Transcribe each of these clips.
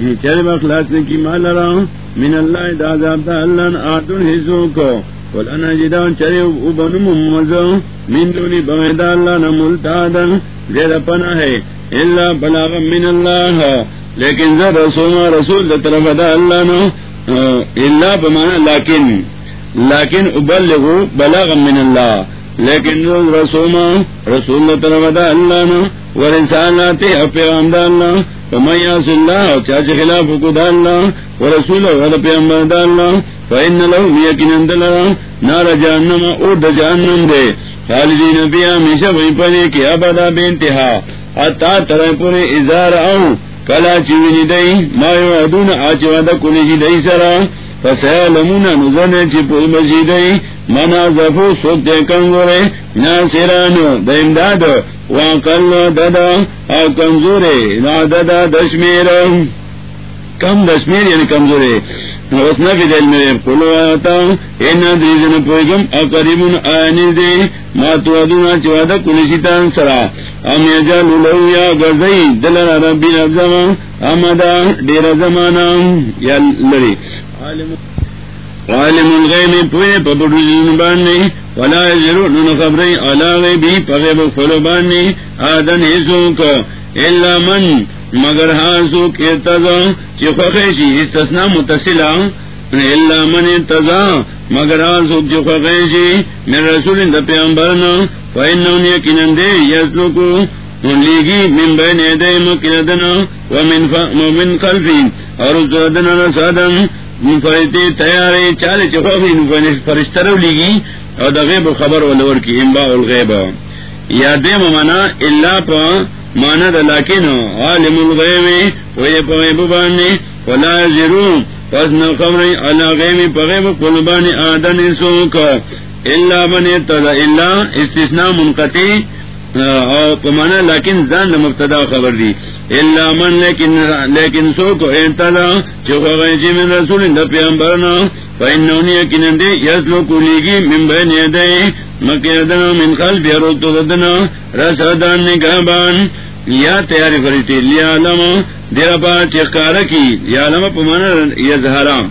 یعنی چل بخلاص کی مال رہا من اللہ دازاب دا اللہ آتن حصوں کو۔ ولانا جدان چرے ابن ممزو من دونی بغید اللہ نملتادن زیر پناہ ہے۔ اللہ بلاغ من اللہ۔ لیکن ذر رسول رسول دا طرف دا اللہ نو اللہ بمانا لیکن لیکن ابلغو بلاغ من اللہ۔ لیکن رسول رسول دا طرف دا اللہ نو ورسالاتی اپیغام دا اللہ فمیاس اللہ چاچ خلاف کو دا اللہ ورسول ود پیغمبر دا اللہ فإن له یقینا نار جہنم او د جہنم دے۔ خالدین بیا ہمیشہ وہیں پڑے کہ ابدا بے انتہا۔ حتا تر پورے ازار او کلا چوینی دئی، ما یعدون آچ وعدہ کلی جی دئی سرا۔ فسیلمون نظر چی پوئی بجی دئی منا زفو سوک دے کنگورے ناصرانو دا امداد وانقل دادا او کمزورے نا دادا دشمیر۔ کم دشمیر یعنی کمزورے اس نفی دل میرے قلو آتا اینا دریزن پوئگم اقریبون آنی دے، ما تو ادونا چوادا کلشیتان سرا۔ ام یجالو لو یا گرزئی دلر ربی نفزما امدا دیر زمانا یا لری۔ عالم. الغیب پوئے پپڑو جن باننے، ولا ضرور نن خبریں علا غیبی پغیب فلو باننے، آدن حصوں الا من، مگر ہاسو کے تزا چی خوخیشی استثناء متصلہ، الا من تزا مگر ہاسو چی خوخیشی، من رسول دا پیامبرنا فإنہون یکنن دے یسلو کو لیگی من بین ایدے مکردنا ومن خلفی، اور اس دنا رسادن فرشتے تیارے چالے چکوی فرشترو لیگی اور دا غیب خبر ولور کی امبا الغیب. یا دیم مانا اللہ پا مانا دا لیکن عالم الغیب وی پا غیب بانی ولا زیرون پس نخبر اللہ غیب پا غیب قلبانی آدن سوکا اللہ من اتدا اللہ استثناء منقطی پمانا لیکن زان مبتدا خبر دی. اللہ من، لیکن لیکن سو کو انتدا چوکا غیجی من رسول دا پیامبرنا فإنہونی یکنن دی یسلو کولیگی من بین یدئی مکردنا من خلف یروتو ددنا رسادان نگابان. یا تیاری فرشتی لیا علم دیر پا چکارا کی یا علم پمانا یا زہرام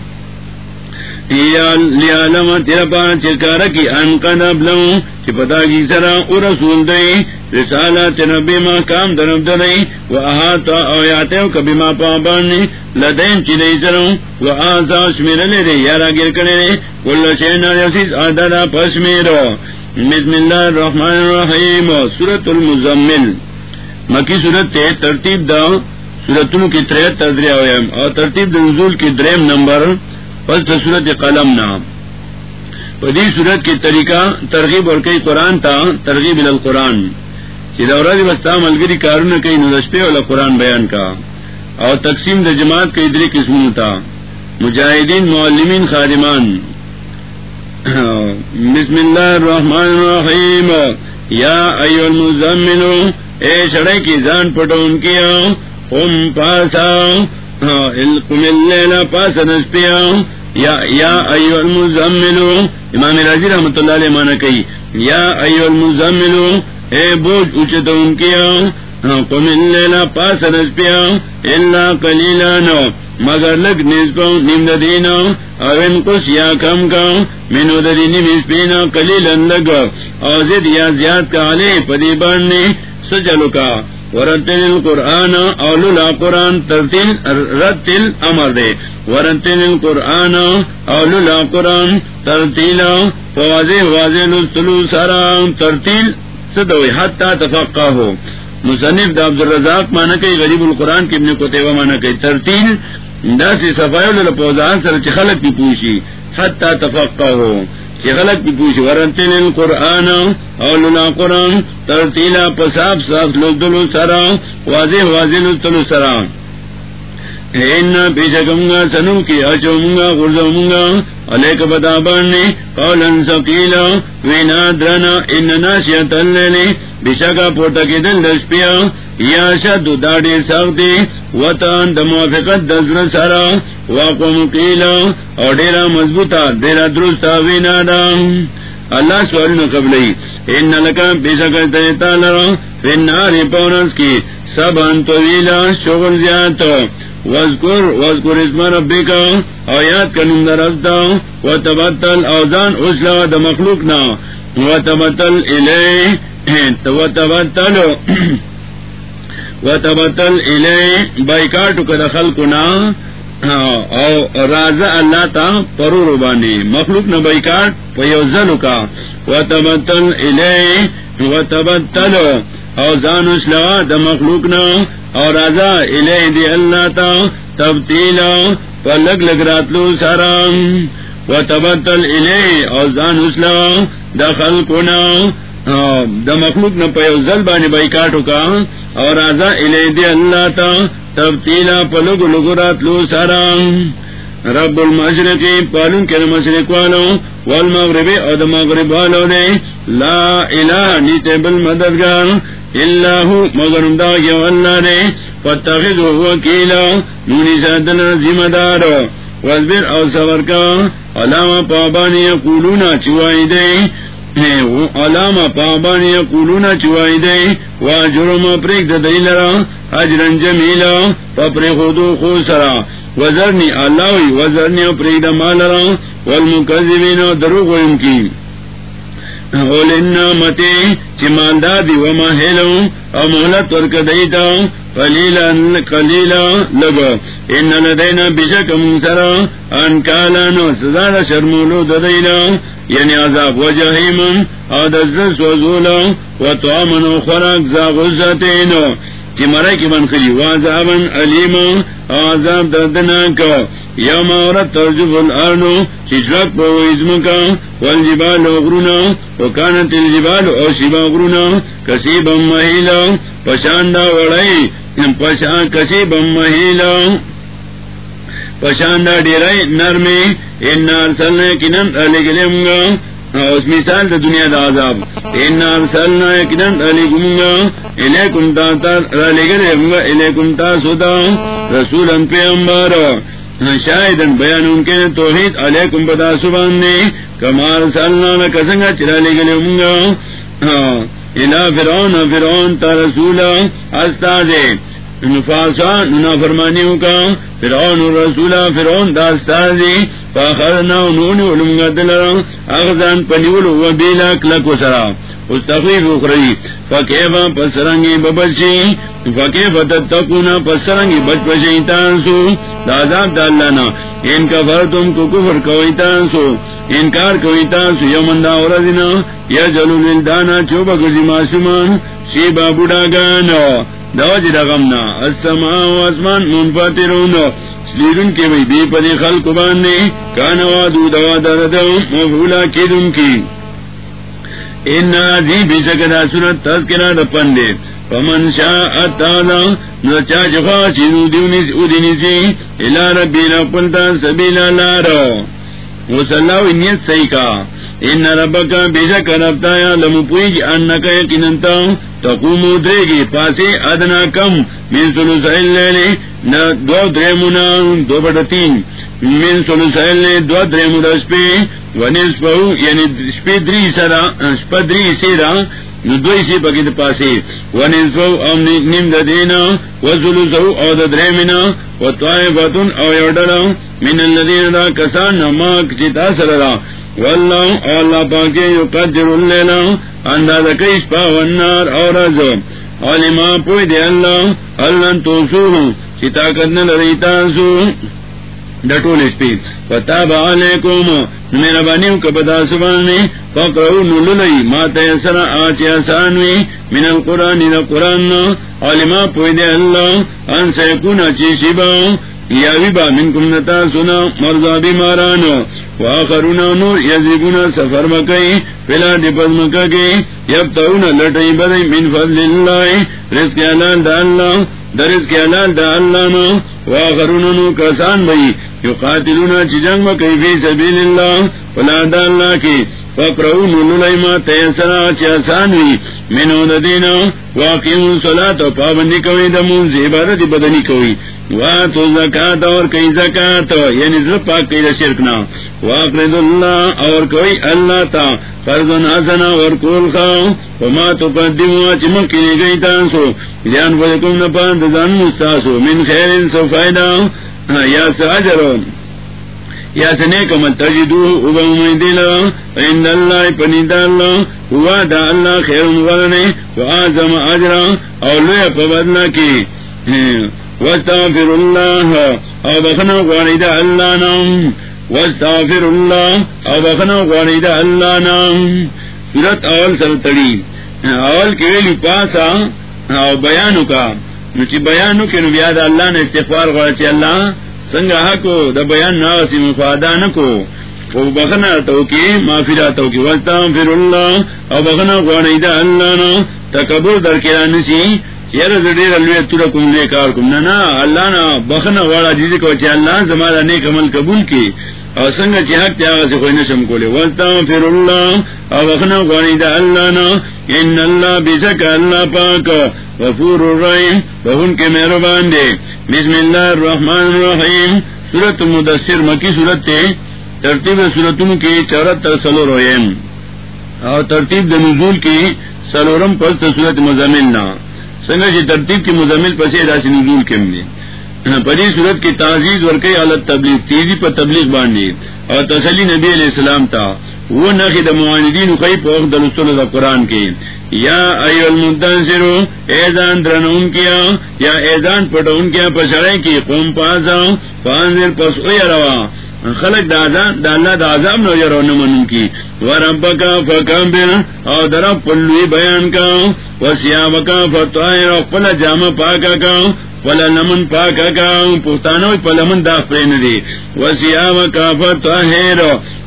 یزہرام تیرا چکارا کی انکن ابلوں چی پتا کی سرا او رسول دئی رسالات نبی ما کام درب دئی و احاتا او یاتیو کبی ما پابانی لدین چی دئی سروں و آسا شمیر لے دے یارا گر کرے دے کل شینا یسیس آدادا پشمیر بسم اللہ الرحمن الرحیم سورت المزمل مکی سورت تے ترتیب دا سورتوں کی تریت تردریہ ہوئے اور ترتیب دا نزول کی دریم نمبر پس صورت قلم نام پدی صورت کی طریقہ ترغیب اور کئی قرآن تھا ترغیب القرآن. چدورہ وسطہ ملگری کارون کئی نظشپے والا قرآن بیان کا. اور تقسیم د جماعت کے ادری قسم تھا مجاہدین، معلمین، خادمان. بسم اللہ الرحمن الرحیم. یا ایو المزمن اے شڑے کی جان پٹو ان کی ام پاسا ہاں، قم اللیل پاسا نسپیا. یا یا ایو المزملو امام راضی رحمت اللہ علیہ مانا کئی یا ایو المزملو اے بوجھ اچھتا ان کیا ہاں، قم اللیلہ پاس نسپیا اللہ قلیلہ نو مگر لگ نسپا نیم دینا او انقص یا کم کا منو دی نیم اسپینا قلیلا لگ او زد یا زیاد کا علی پدی باننی سجلو کا۔ ورتل القرآن اول قرآن ترتیل رتل امر دے. ورتل القرآن اول قرآن ترتیل واضح واضح لستلو سارا ترتیل سدوی حتی تفقہ ہو. مصنف دا عبد الرزاق مانا کئی غریب القرآن کی ابن کتیبہ مانا کئی ترتیل دا سی صفائی لپوزان سر چخلق کی پوشی حتی تفقہ ہو. کہ غلط کی پوچھ ورنتل القرآن اولنا قرآن، ترتیلا پساب صاف لدلو سرا، واضح واضح لدلو سرا. اینا پیشکمگا سنو کی اچومگا، غرزومگا، علیک بدابانی قولا سقیلا، وینا درنا اننا شیط اللیلی بشکا پورتا کی دل دشپیا یا شد دا داڑی سختی وطن دا موافقت دزر سرا واقو مقیلا اور ڈیرا مضبوطا ڈیرا درستا وینا دا اللہ سوال نہ قبل ان لکا بے سکتا ناری پونس کی سب انتویلا شغل زیادت وزکر وزکر اسم ربی کا او یاد کنم در ازدا۔ و تبتل اوزان اسلا دا مخلوق نا۔ و تبتل الی و تبتل و تبتل الی بائیکاٹو کد خلقنا او راز اللہ تا پرو روبانی مخلوق نہ بائیکاٹ پیوزل کا. و تبتل الی و تبتل اوزان اسلا دا مخلوق نا اور رضا الہ دی اللہ تا تبدیل پلگ لگ راتلو سارا و تبتل الہ اوزان اسلا دخل کنا دا مخلوق نہ پیو زل بانی بائی کا. اور رضا الہ دی اللہ تا تبدیل پلگ لگ راتلو سارا. رب المشرقی پالن کے مشرق والو والمغربی اور دا مغرب والو دے. لا الہ نیتے بالمددگار. اللہ مگر اللہ نے فتخذ وکیلا. نونی سادنا ذمہ دار وزبر او صبر کا علامہ پابانی قولونا چوائی دے علامہ پابانی قولونا چوائی دے واجرم پریک دا دیلرا حجرن جمیلا پپر خودو خوسرا وزرنی اللہ وزرنی پریک دا مالرا والمکذبین دروغ ویم کی۔ متے چماندار دی وما ہیلو او محلت ورک دیتا قلیلا قلیلا لگو ان شرمولو ددینا یعنی عذاب و جہیم او دزرس و زولا. و طعامنو خراک زا غزتینو چی مرے کی من خری وازابن علیم عذاب دردناک یوم عورت ترجف الارنو. چی پو ازم کا والجبال اغرونا. وکانت الجبال او شبا اغرونا. کسیبا محیلا پشاندا وڑائی. پشان کسیبا محیلا پشاندا ڈیرائی نرمی ان ارسلنے کنن علی گلیم گا۔ اس مثال دا دنیا دا عذاب۔ ان ارسلنا کنن علی گمگا الیکم تا علی گلیم گا الیکم تا سودا۔ رسولا پیامبار شاہدن بیان ان کے توحید علیکم بدا سبان نے۔ کمال سالنا کسنگا چلا لے گلے ہوں گا۔ الا فرعون فرعون تا رسولا استاد نفاسا ننا فرمانیوں کا فرعون رسول فرعون دا استاد فاخرنا انہوں علم گا اغزان پنیول و بیلا کلکو سرا۔ اس تخلیف اخری فکیفا ہاں پسرنگی ببچی فکیفا ہاں تتقونا ہاں پسرنگی بچ پشی تانسو۔ داداب دالانا ان کا فر تم کو کفر کوئی تانسو۔ انکار کوئی تانسو۔ یمن دا ورزنا یا جلو للدانا چوبا کسی معصومان۔ شیبا بڑا گانا۔ دوج رغمنا السماء و اسمان منفاترون سلیدن کے بھئی دی پدی خلق باندے۔ کانوا دو دوا دردو۔ مفولا کی کی۔ ان دی بے سکتا سنت تذکرہ دپن دے فمن شاء چخوا چیزو دیونی ادینی سی الى ربی رفلتا سبیلا لارا وصلاو نیت صحیح کا۔ ان ربکا بے سکتا رفتا یا لمو ان کا یقیننتا تقومو دے گی پاسے ادنا کم من سلو سہل لے دو دریمونا دو بڑا تین۔ من سلو سہل لے دو دریمو دا سپے ونس پہو یعنی سپے دری سرا سپا دری سیرا دوی سی پکی دا پاسے ونس او نیم دا دینا، وزلو او دا دریمنا و او یوڈلا من اللذین دا کسان نماک چیتا سرا واللہ، اللہ پاکے یقدر اللیلہ. انداز کئیس پا والنار اور ازو علما پوئی دے اللہ اللہ توسوہ چی طاقت نلریتا سو ڈٹول اس پی فتاب علیکم میرا بانیو کبدا سبانی فقرہو نللی ما تیسر آچی آسانوی من القرآن قرآن علما پوئی دے اللہ ان سیکون چی شباؤ یا با من کم نتا سنا مرزا بیمارانو واخرونا نور یزیبونا سفر مکئی پلا دی پز مکا گئی لٹئی بدئی من فضل اللہ رزق علال دا اللہ درز کے علال دا اللہ نو واخرونا نو کسان بئی یو قاتلونا چی جنگ مکئی فی سبیل اللہ فلا دا اللہ کی فقرؤ نلما تیسرا چی آسان وی منو دا دینا واقعون صلاة و پابندی کوئی دا دمون عبادت بدنی کوئی وا تو زکات اور کئی زکات یعنی پاک کئی شرکنا واقرد اللہ اور کوئی اللہ تا. فرض حسنا اور کول خاؤ وما تقدموا چمکی گئی تانسو. جان فلکم نپاند زن مستاسو. من خیر سو فائدہ. ہاں، یا ساجرون یا سنے کمل تجدو. اگا دل عند اللہ پنید اللہ. ہوا دا اللہ خیر مغرنے و آزم اجرا او لیا پبدنا کی. ہاں، واستغفر اللہ او بخنا غارد اللہ نام. واستغفر اللہ او بخنا غارد اللہ نام. سورت اول سر تڑی اول کے لیے پاسا، او بیانو کا. نچی بیانو کے نبیاد اللہ نے استغفار غارد چی اللہ سنگا کو دا بیان ناسی مفادا نکو. بخنا تو کی معافی راتو کی وستا پھر اللہ او بخنا غوانی اللہ نا. تکبر در کرا نسی چیر زدیر الوی تورا کم لے کار کم نا اللہ نا بخنا غوانا جیزی کو چی اللہ زمانا نیک عمل قبول کی او سنگا چی حق تیاغا سے خوی نشم کولے وستا پھر اللہ او بخنا غوانی دا اللہ نا ان اللہ بیسک اللہ پاک غفور الرحیم. بہن کے مہربان دے بسم اللہ الرحمن الرحیم. سورت مدثر مکی سورت تے ترتیب سورتوں کی چورہتر سلور ہوئیم اور ترتیب د نزول کی سلورم پس سورت مزمل نا. سنگا جی ترتیب کی مزمل پس راسی نزول کے ملے پری صورت کی تعزیز ورکی عالت تبلیغ تیزی پر تبلیغ باندھی اور تسلی نبی علیہ السلام تھا وہ نقد معاندین قی پوخ دلسل دا قرآن کے یا ایو المدنسر ایزان درنون کیا، یا ایزان پٹون کیا پسڑے کی قوم پاسا پانزر پس اوی روا. خلق دادا دانا اللہ دا عذاب نو یرو نمن کی. وربکا فکمبر اور درب پلوی بیان کا وسیابکا کا فتوائے پل جامع پاکا کا پلا لمن پاکا کا پختانو پلمن دا پرین دی وسیام کا فتوائر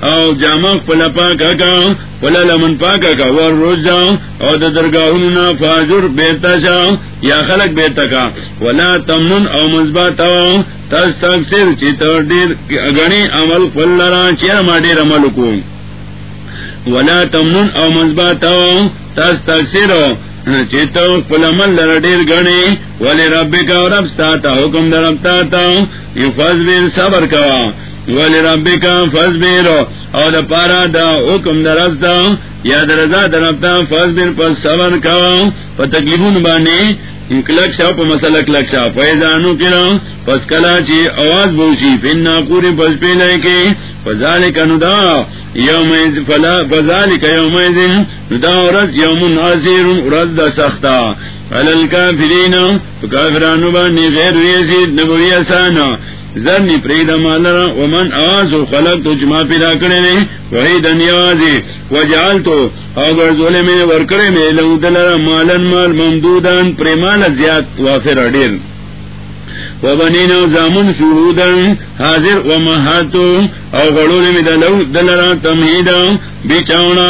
او جامع پل پاکا کا، پلا لمن پاکا کا. ور روزا او دا درگاہننا فاجر بیتا شا، یا خلق بیتا کا. ولا تمنن او مزبات او تس تک سر چی تر دیر گنی عمل پل لرا، چیر ما دیر عمل کو. ولا تمنن او مزبات او تس تک سر ہاں، چیتو پل عمل لرا دیر گنی ولی ربی کا رب ستا حکم در رب تا یو فضبیر صبر کوا۔ ولی ربی کا فضبیر او دا پارا دا حکم در رب تا یا در رضا در رب تا فضبیر پس صبر کوا۔ پا تکلیفون بانی کلک شاپ مسل کلک شا فیضانو کلا پس کلا چی آواز بوشی پھر ناکوری پس پی لے کے فضال کا ندا یوم فضال کا یوم دن ندا ورز یوم ناصیر ورز دا سختا. علل کافرین کافرانو بانی غیر ریزید نبوی اسانا. زرنی پرید مالرا ومن آسو خلق تو جمع پیدا کرے نے وہی دنیازی وجال تو اگر زولے میں ورکڑے میں لہو دلرا مالن مال ممدودان پریمال زیاد وافر اڈیر وبنین و زامن شہودن حاضر و محاتو، او غڑول میں دلو دلرا تمہیدا بیچاونا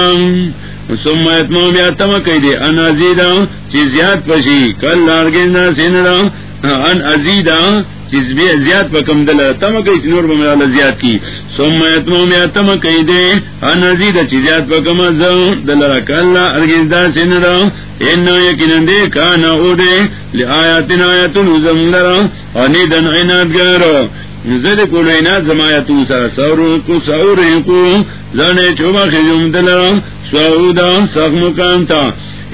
ثم اتمو بیا تم کئی دے، ان ازیدا، چیز زیاد پشی، کل لارگینا سینرا ان ازیدا. چیز زیاد پا کم دل، تم کئی نور بمرال زیاد کی. سوم اتمو میں تم کئی دے ان ازید چیز زیاد پا کم دل رک اللہ ارگز دا سن را انو یکنن دے کانا او دے، لی آیاتن آیاتن ازم زمدر انی دن عینات گرو زد کل عینات زمایتو سا سورو کو سورو کو زنے چوبا خیزم دل سعودا سخ مکان تا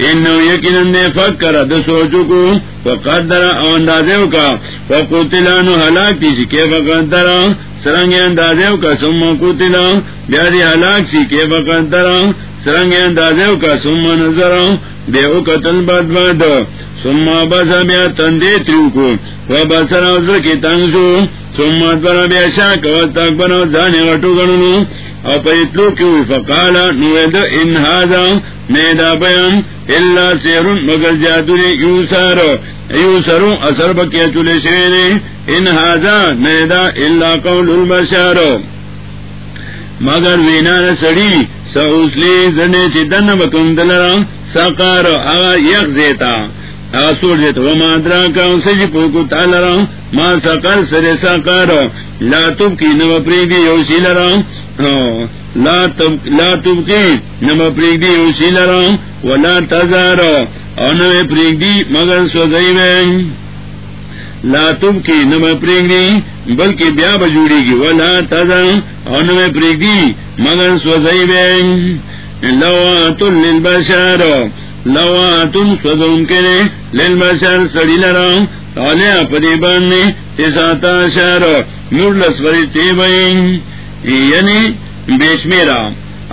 انو یقیناً نے فکر د سوچو کو وقدر او اندازیو کا وقتلانو حلاک سی کے وقدر سرنگ اندازیو کا سم قتلا بیادی حلاک سی کے وقدر سرنگ اندازیو کا سم نظر بیو قتل بد بد سم بسا بیا تندے تریو کو، و بسر عذر کی تنگسو سم ادبر بیا شاک و تکبر زانی غٹو گننو او نوید ان هذا بیان مگر جادوری یو سارو یو سرو اثر بکیا چلے شیرے ان هذا نیدا اللہ قول مگر وینا سڑی سوسلی زنے چی دن بکم دلرا ساقارو آغا یک زیتا آغا سور وما درا کا اسے جی پوکو تالرا ما ساقار سرے ساقارو لا تب کی نو پریدی یوسی لرا لا لا تبقی نم پریگ دی اسی لرا ولا تزار. اور نم پریگ دی مگر سوزئی میں لا تبقی نم پریگ دی بلکہ بیا بجوڑی گی. ولا تزار. اور نم پریگ دی مگر سوزئی میں لوات لو تم سدوم کے للبشر سڑی لرا آلیا پدی باننے تیساتا شہر مرلس پری تی تیبین یعنی بیش میرا۔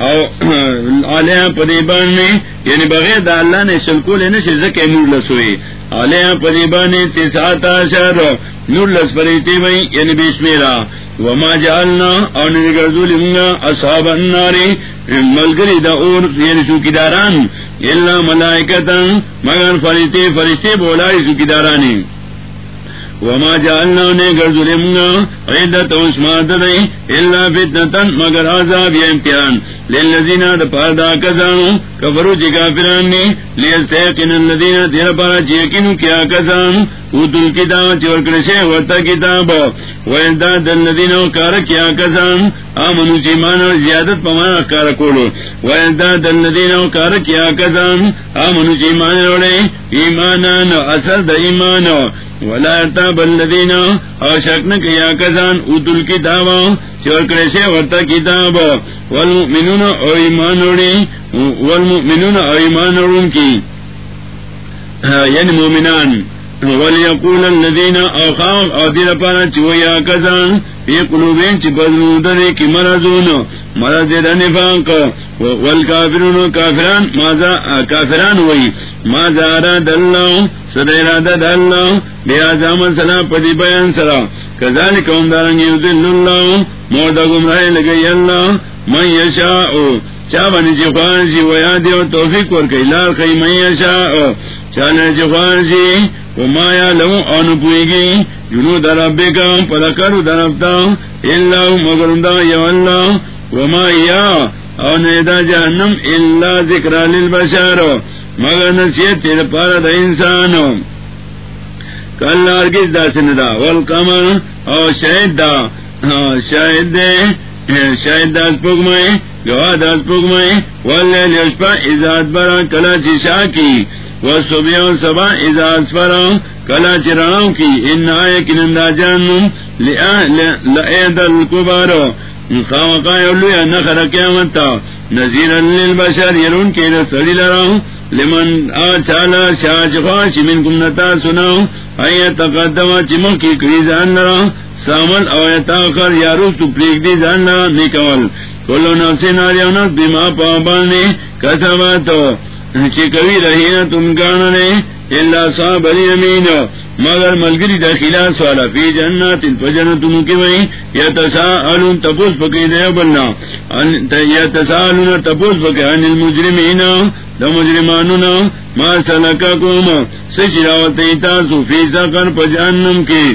او آلیہ پدیبان نے یعنی بغیر دا اللہ نے سلکو لینے سے زکے نور لسوئی۔ آلیہ پدیبان نے تیسات آشار نور لس پریتی بھئی یعنی بیشمیرا وما جعلنا اور نگرزو لنگا اصحاب الناری ملگری دا اور یعنی سوکیداران اللہ ملائکتا مگر فرشتے فرشتے بولائی سوکیدارانی وما جعلنا، نے گرزل منگا عیدت عثمات دی اللہ فتنتن مگر عذاب یا امتحان۔ للذین دا پاردا کزانو، کفرو چی کافران نی لیستیقن اللذین تیر پارا چیکنو جی کیا کزانو اوتل کتاب چور کرشے ورطا کتاب ویداد اللذین کار کیا کزان آمنو چی مانا زیادت پمانا کار کولو ویداد اللذین کار کیا کزان آمنو چی مانا روڑے ایمانان اصل دا ایمانو ولا ارتاب الذین او شکن کیا کزان اوتل کتاب چور کرشے ورطا کتاب، والمؤمنون او ایمان روڑی والمؤمنون او ایمان کی یعنی مومنان ولیقول الذین اوخام او دیر پانا چویا کزان فی قلوبین چی دنے کی مرضون مرض دیر نفاق. والکافرون کافران مازا کافران وی مازا اراد اللہ صد ارادت اللہ بی آزام سلا پدی بیان سلا کذالک ام دارنگی ذل اللہ مورد گمراہ لگئی، اللہ من یشاؤ چا بنی چی خوانشی ویادی و توفیق ورکی. لال خی من یشاؤ چانے چی خوانشی وما یا لو ان پوئگی جنو دربے کا پلکر درفتا اللہ مگر دا یا اللہ. وما یا او نیدا جہنم اللہ ذکر للبشر. مگر نصیحت تیر پارا دا انسان. کل ارگز دا سندا والقمر او شاید دا. شاید دے. یعنی شاید دا سپوگمائے گواہ دا سپوگمائے واللیل یشپا ازاد برا کلا چشا کی وہ صبح سبا اجاز پر کلا چراؤں کی، ان آئے کی نندا جان الکبار خامقا نخر قیامت نذیر للبشر، یرون کے رسلی لراؤں، لمن آ چالا شاہ چخواش من کم نتا سناؤں آئیے تقدم چمو کی کری لراؤں سامل او تاخر یا روز تو پلیک دی جان لراؤں نکول. کلو نفسی ناری نفس بیما پابانی کسباتو کبھی رہی نا تم گانا نے اللہ صاحب علی امین. مگر ملگری دخلا سوالا فی جنا تل پجن تم کی وئی یا تسا علوم تپوس پکی دے بننا یا تسا علوم تپوس پکے ان المجرمین. دا مجرمانونا. ما سلکا کوم سچراوت ایتاسو فی سکر پجانم کی.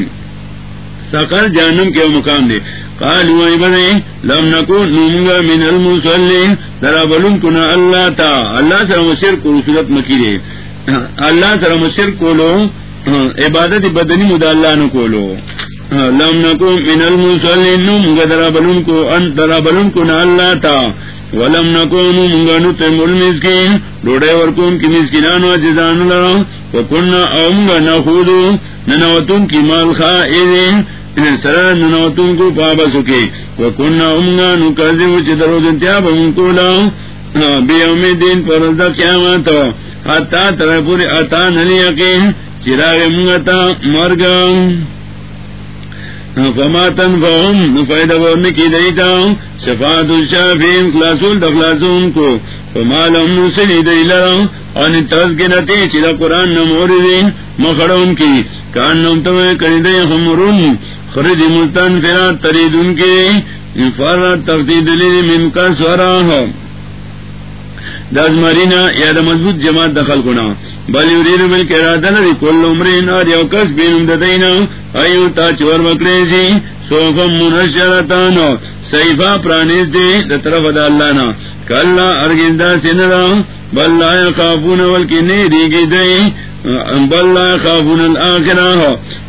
سکر جانم کے مقام دے۔ قالوا بني لم نكن نمغا من المصلين ذرا بلن كنا الله تا۔ الله سره مشرک کو صورت مکی دے۔ اللہ الله سره مشرک کولو۔ عبادت بدنی مد الله نو کولو۔ لم نكن من المصلين نمغا ذرا بلن کو، ان ذرا بلن كنا الله تا۔ ولم نكن نمغا نتم المسكين روڑے ورکون کی مسکینانو جزان لرا۔ وکنا اومغا نخودو۔ ننوتون کی مال خائدین۔ سر ننوتوں کو پابا سکے۔ وہ کن امگا نو کردی وہ چدرو کو لاؤ بے امید دین پر قیامت اتا تر پوری اتا نلی چراغ منگتا مرگ۔ فماتن فائدہ کی دیتا۔ شفاعت الشافین خلاصول دخلاصون کو فما فمالهم نسلی دیلر ان تذکرتی چرا قرآن نموردین مخڑون کی کانم تمہیں کردے خمرون خرج ملتان فرا ترید ان کے فر تقدید من کا سورا ہو دس مرینا یا دا مضبوط جماعت دخل کنا۔ بل یورید مل کے ارادہ لدی کل عمرین اور یو کس بین ددینا ایو تا چور بکرے جی سوفم منشرتان سیفا پرانیز دے دا طرف دا اللہ نا. کلا ارگندہ سنرا بل لا یقافون والکی نیری گی دے بل لا خافون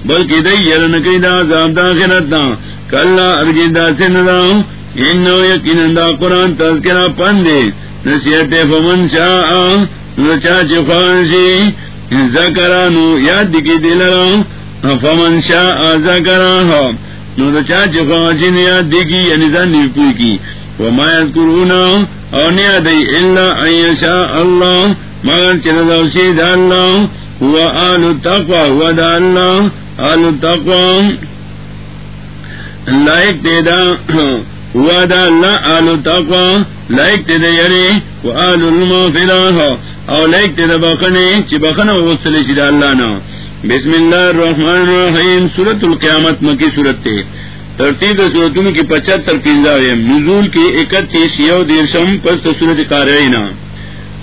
بلکہ دئی یرن کئی دا عذاب دا آخرت دا کلا ارگی دا سن دا یقین دا قرآن تذکرہ پندے. نصیحت فمن شاء نچا چخوانشی ذکرانو یاد دکی دلرا فمن شاء ذکرانو نو دچا چخوانشی نیاد دکی یعنی زن نیپوی کی۔ وما یذکرونا، او نیادی اللہ ان شاء اللہ۔ مگر چرزوشی دا اللہ۔ ہوا آل التقوى ہوا دا اللہ۔ آل التقوى لائک دے ہوا دا اللہ آلو تقوا لائک تے دے یری، و آلو المغفرہ۔ او لائک تے بخنے، چی بخنا وغسلی چی دا اللہ نا۔ بسم اللہ الرحمن الرحیم سورت القیامت مکی سورت تے۔ ترتیب سورتوں کی پچہتر پنجاویم نزول کی اکتیس یو دیرشم پست سورت قارئینا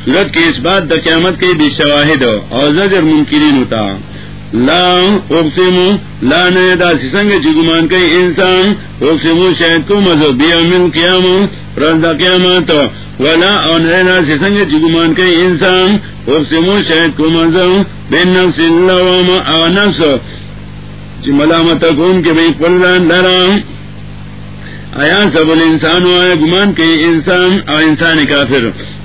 سورت کے اس بات دا قیامت کے بے شواہد اور زجر منکرین ہوتا۔ لام اقسمو، لا نیدا سنگ چگمان کئی انسان، اقسمو شاید کو مزو بیا من قیامو رزا قیامت ولا او نیدا سنگ چگمان کئی انسان، اقسمو شاید کو مزو بین نفس اللہ او نفس چی ملامت کون کے بھئی پلدان لرام آیا سب الانسان آیا گمان کے انسان، آ انسان کافر۔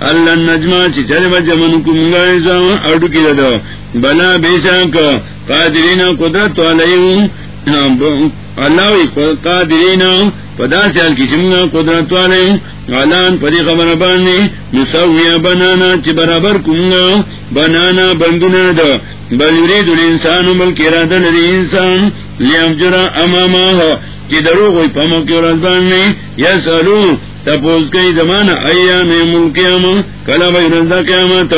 اللہ نجما چل بجمن کمگا اڈو کی دو بلا بے شک قادرین قدرت علیہ اللہ قادرین پدا سیال کی چمگا قدرت والے علان پری خبر باننے مسویا بنانا چی برابر کمگا بنانا بندنا دا۔ بل یرید الانسان بلکی ارادہ لدی انسان۔ لیم جرا اماما ہو چی درو کوئی پمو کی رزبان نے یا سالو تپوز کئی زمانہ ایام ملکیام کلا بھائی رزا قیامت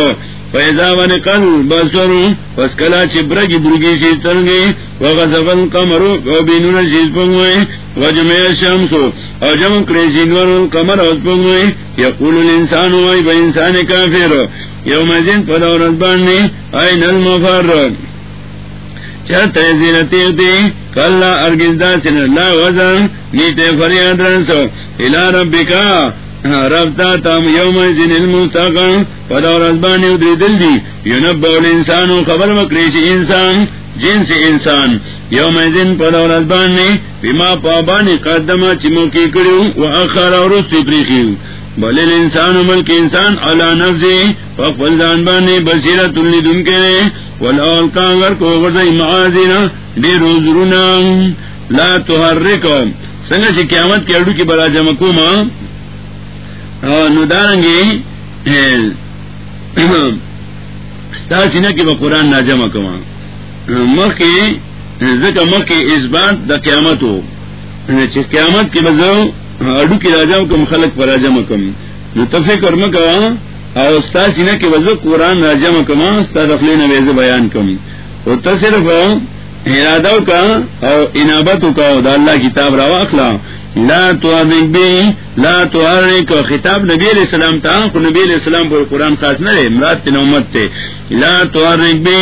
پیدا ون کل بسرو، پس کلا چبر کی برگی چیز تر گئی وغزفل کمرو او بینون چیز پنگوئے وجمع شمسو او جمع کریسی نور کمر اوز پنگوئے، یقول الانسان وائی با انسان کافر، یوم زین پدا رزبان نے، این المفر. چرتے زیرتی دی، کلا ارگز دا سن اللہ وزن نیتے فریاد ربکا ربتا تام یوم زن المستقن پدا رزبانی ادری دل دی. ینبع الانسانو خبر مکریش انسان، جنس انسان. یوم زن پدا رزبانی پابانی قدما چمو کی و اخر پریخیو. بل الانسان ملک انسان علا نفسی وقفل زان بانی بصیرت اللی کے والاول کانگر کو غرزی معازینا دیر حضرونا، لا تحرکو، سنگا چی قیامت کی اڑو کی برا جمکو ما ندارنگی سینا کی با قرآن نا جمکو مخ کی ذکر مخ کی اس بات دا قیامتو۔ چی قیامت کی بزو اڈو کی راجاؤں کم خلق پر راجم کم. نو کرم کا اور ستا سینا کے وزو قرآن راجا کما استا رفلی نویز بیان کم. اور تصرف صرف کا اور انعبتوں کا اللہ کتاب روا اخلا. لا توارک بی، لا توارک خطاب نبی علیہ السلام تا کو نبی علیہ السلام پر قرآن خاص نہ رہے مراد تین امت تے. لا توارک بی،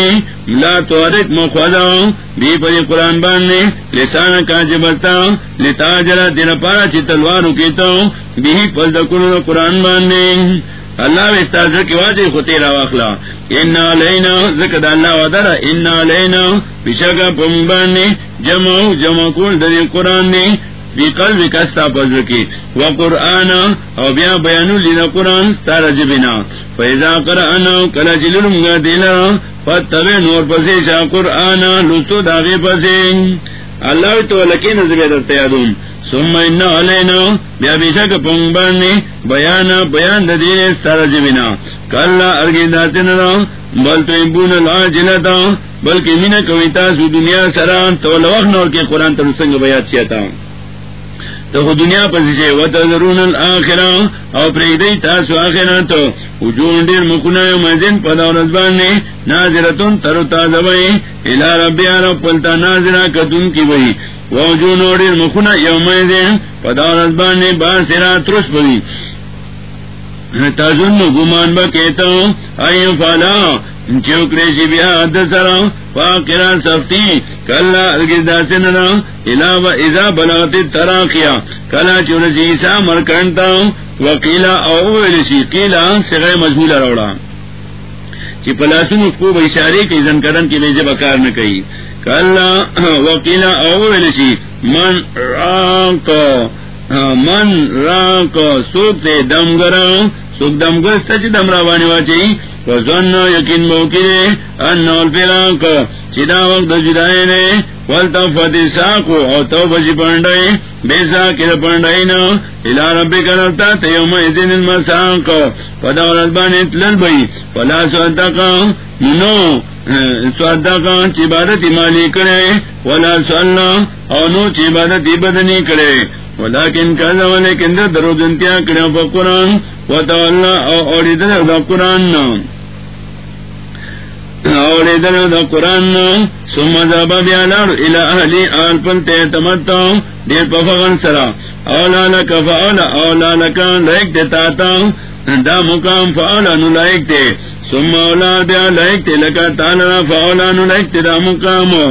لا توارک مخوضا بی پر قرآن باندے لسان کا جبرتا لتا جرا دین پارا چی تلوارو کیتا بھی پل دکڑو قرآن باندے اللہ استاذر کی واضح کو تیرا واخلا. ان لینا ذکر اللہ ودر ان لینا بشکا پمبانے جمع جمع کول در قرآن نے. کل وکستا پذر کی و قرآن او بیا بیانو لینا قرآن تارا جبنا فیضا قرآن کلا چلنگا دینا فتبے نور پسے شا قرآن لستو داغے پسے اللہ تو لکی نظر تیادون. ثم ان علینا بیا بیشک پنگبانی بیانا بیان دا دین ستارا جبنا کلا ارگی داتنا بل تو امبون العاجلتا بلکہ مینہ کویتا سو دنیا سران تو لوخ نور کے قرآن ترسنگ بیات چیتا. ہوں تو دنیا پر سے وتذرون الاخرہ او پریدی تاسو اخرت وجون دیر مکنا مزن پدا رزبان نے ناظرتون تر تازہ وئی الى ربی رب پلتا ناظرہ کدن کی وئی وجون دیر مکنا یوم دین پدا رزبان نے باسرا ترس پدی تازن گمان با کہتا ہوں آئی فالا چوکڑے سی بیا حد سرا، فاقرا سفتی، کلا ارگزدا سنرا علاوہ ازا بلاغتی تراقیا، کلا چورسی جی عیسا مرکنتا وقیلا اوویلسی قیلا سغی مجمولا روڑا۔ چی پلاسون اکو بیشاری کی زنکرن کی بیجے بکار نکئی کلا وقیلا اوویلسی من راکا ہاں، من را کو سوک تے دم گرا سوک دم گرستا چی دم روانی واچی، وزن یقین موکی دے انول پیران کو وقت جدائی نے، والتا فتی ساکو او تو بجی پانڈائی بے ساکی دا پانڈائی نا، الہ ربی کرتا تیوم ایدین المساق، پدا ورزبانی تلل بئی فلا سوالتا نو سوالتا چی بادتی مالی کرے، ولا سوالنا، او نو چی بادتی بدنی کرے۔ ولیکن کذا ولیکن در درو دنتیا کریا پا قرآن و تولا او اوڑی در دا قرآن نا۔ اوڑی در دا قرآن نا۔ سم زابا بیالار الى اہلی آل پلتے تمتا دیر پا فغن سرا۔ اولا لکا فاولا، اولا لکا لائک تے دا مقام فاولا نو لائک تے۔ سم اولا بیا لائک تے لکا تالا فاولا نو لائک تے دا مقامو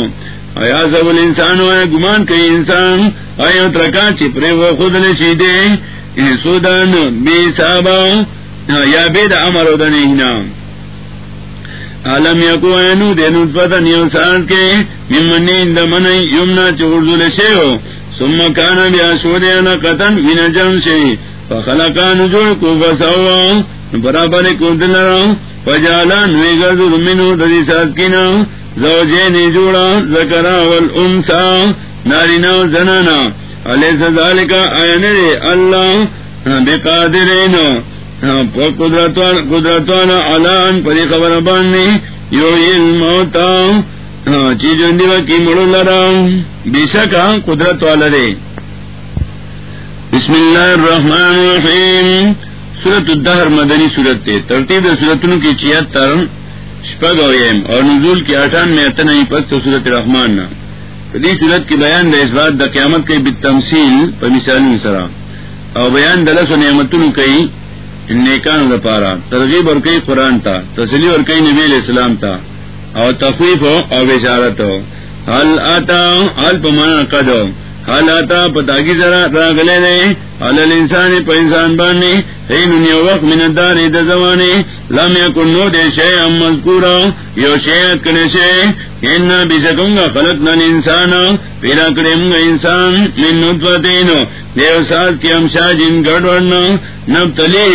آیا سب انسان ہوا گمان کئی انسان آیا ترکا چپرے وہ خود نشی دے سودن بے صحابا یا بے دا امر دنینا عالم یکو اینو دے نطفتا نیو سانت کے ممنی اندمن یمنا چغرزو لشے ہو سم کانا بیا سودیانا قطن وینا جم شے فخلقان جوڑ کو فساوا برابر کو دل رہا دلرا فجالا نویگا ظلمنو دری سات کینا زوجین جوڑا، ذکرا والانسا نارینا و زنانا. علیہ ذالکا آیانے دے اللہ، بقادرین. قدرتوانا علان پری خبر باننی یو علموتا چیزن دیو کی مڑو لرا. بیشکا ہاں، قدرت والا دے بسم اللہ الرحمن الرحیم. سورت الدہر مدنی سورت تے ترتیب سورتنوں کی چیہتر شپگ اویم اور نزول کی اٹھان میں اتنا ہی پس تو سورت رحمان سورت کی بیان دا اس بات دا قیامت کے بتمسیل پر مثال سرا اور بیان دلس و نعمت کئی نیکان دا پارا۔ ترغیب اور کئی قرآن تھا تسلی اور کئی نبی علیہ السلام تھا اور تخویف ہو اور بشارت ہو۔ حل آتا حل پمانا قد ہو۔ حال آتا پتا کی ذرا راگلے دے حال الانسان پا انسان باننے حین انیا وقت من الدار دا زمانے، لم یکن نو دے شے ام مذکورا، یو شیعت کنے شے اننا بسکونگا خلقنا الانسان پیدا کرمگا انسان من نطفتین دیو ساتھ کی امشا جن گڑورنا نبتلی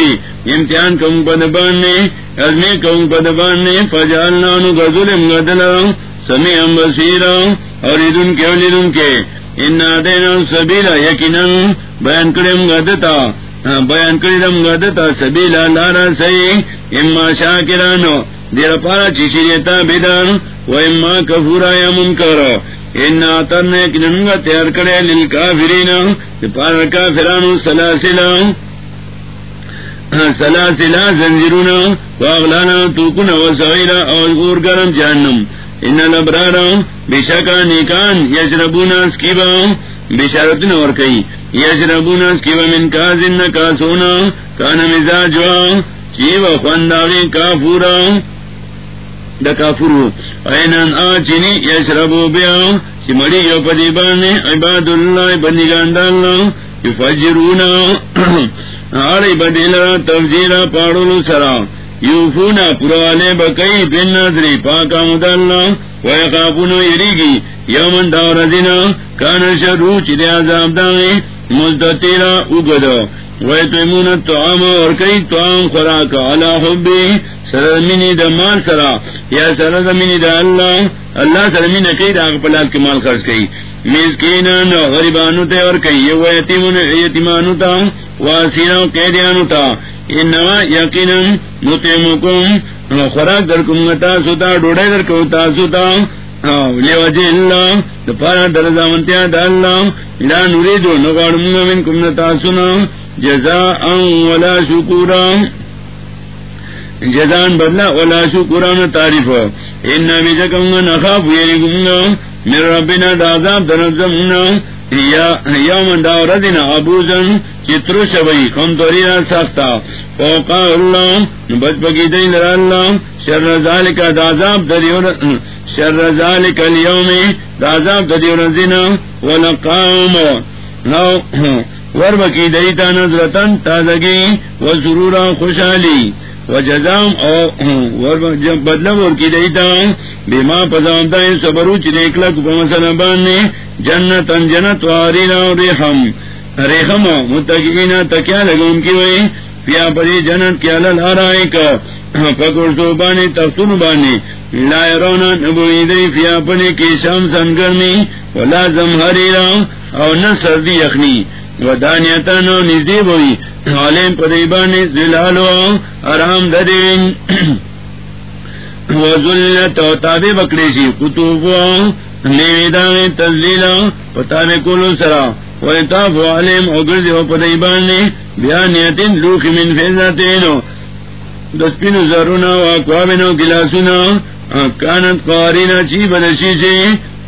امتحان کون پد باننے ازمی کون پد باننے فجالنا نو گزولم گدلا سمی ام بسیرا اور ادن کے ولیدن کے۔ ان دینا سبیلا یقینا بیان کریم گدتا بیان کریم گدتا سبیلا لارا سی اما شاکرانو دیر پارا چیشی چیشیریتا بیدان و اما کفورا یا منکر ان آترن کننگا تیار کرے للکافرین پارا کافرانو سلاسلا۔ سلاسلا زنجرون واغلانا توکن و سغیرا او گرم جہنم ان الابرار بشکا نیکان یش یشربون اسکیبا بشارتن اور کئی یش یشربون اسکیبا من کازن کاسونا کان مزاجوا. چیوا خوانداغی کافورا دا کافورو. اینان آچینی یشربو بیا. چی مڑی یو پدیبانی عباد اللہ بندگان داللہ یفجرونا. آری بدیلہ تفجیرہ پاڑولو سرام یوفونا پروالے بکئی بن نظری پاکا مدلنا ویقافونو یریگی یومن دور دینا کان شروع چی دی عذاب داغی مزدتیرا اگدو ویتویمون التعام اور کئی تعام خوراکا علا حبی سرمینی دا مال سرا یا سرمینی دا اللہ اللہ سرمین کئی دا پلال کے مال خرچ کئی مسکینان غریبانو تے اور کئی یو یتیمانو تا واسیران قیدیانو تا۔ انما یقینا نتیمکم خوراک درکم گتا سوتا ڈوڑے درکو تا۔ سوتا لیوجی اللہ دپارا درزا منتیا دا اللہ۔ لا نوریدو منکم نتا سنا جزاء ولا شکورا۔ جزان بدلا ولا شکران تعریف ان نبی جکم نخاف یری گم میرے ربنا دازاب درزمنا یوم داوردنا ابوزن چترو شبئی کم توری سختا. فوقا اللہ، بچ پکی دی در اللہ. شر ذالک دازاب دریور شر ذالک اليوم دازاب دریور زنا ولقام. نو، ور بکی دیتا نظرتن تازگی و سرورا خوشحالی. و جزام او بدلم اور کی دیتا بیما پزام پزامتا صبرو چی نیکلک پمسل باننے جنتن جنت ان جنت وارینا ریحم ریخم متقین تکیا لگون کی وئی پیا پری جنت کی علل آرائی کا پکڑ سو بانی تفتون بانی لائے رونا نبوئی دی فیا پنی کی شام سنگرمی ولا زمہری را او نہ سردی یخنی و دانیتا نو نزدی بوئی علیم پدی بانی زلالو ارام ددین و ذلت و تابع بکڑی سی کتوبو لیوی دسپین زرونا وَاقْوَابِنُ گلاسونا کانت قوارینا چی بدشی سے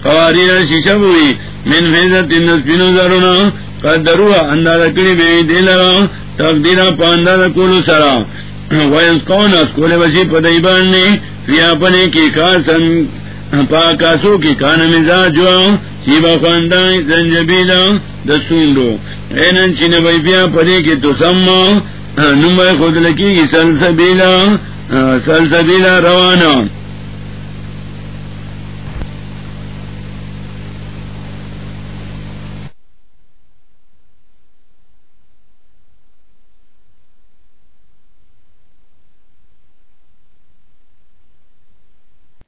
قوارینا شیشہ بوئی۔ من فیزتن دسپین زرونا قدروا اندازہ کری بے دیلرا تقدیرا پاندازہ کولو سرا۔ ویس وَيَسْقَوْنَ اسکول بشی پدئیبان نے فی اپنے کی کاسن پاکاسو کی کان مزاج جو چیبا خاندان زنجبیلا دسوندو اینن چین بای بیا پدے کی تو سما نمبر خود لکی کی سلسبیلا سلسبیلا روانا۔